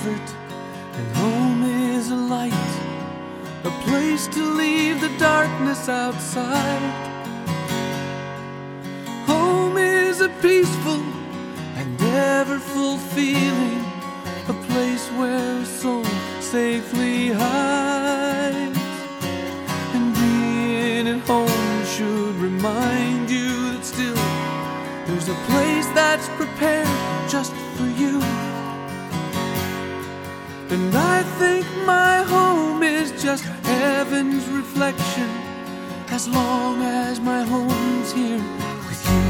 comfort, and home is a light, a place to leave the darkness outside. And I think my home is just heaven's reflection as long as my home's here with you.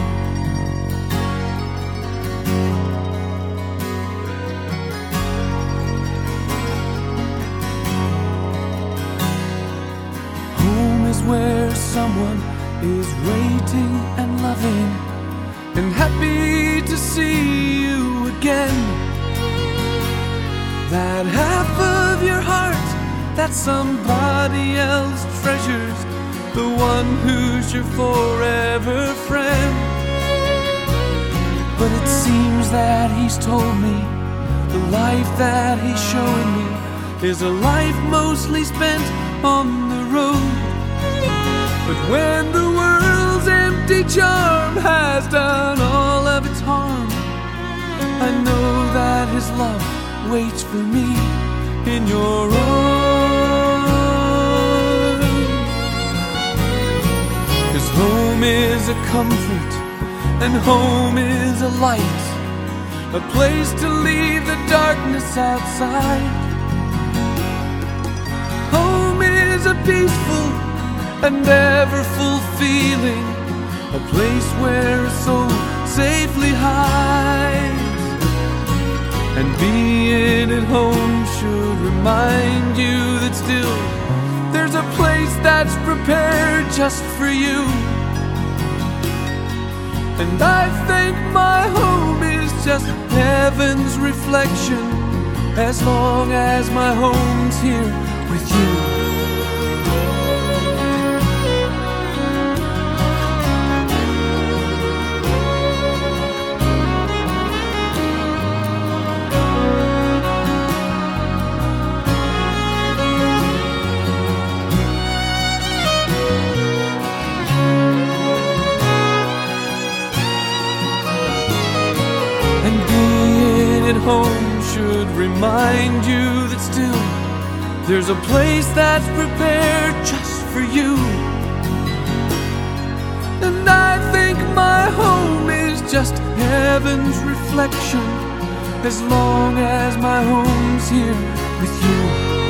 Home is where someone is waiting and loving that somebody else treasures, the one who's your forever friend. But it seems that he's told me the life that he's showing me is a life mostly spent on the road. But when the world's empty charm has done all of its harm, I know that his love waits for me in your arms. A comfort and home is a light, a place to leave the darkness outside. Home is a peaceful and ever full feeling, a place where a soul safely hides. And being at home should remind you that still there's a place that's prepared just for you. And I think my home is just heaven's reflection as long as my home's here with you. At home should remind you that still there's a place that's prepared just for you. And I think my home is just heaven's reflection as long as my home's here with you.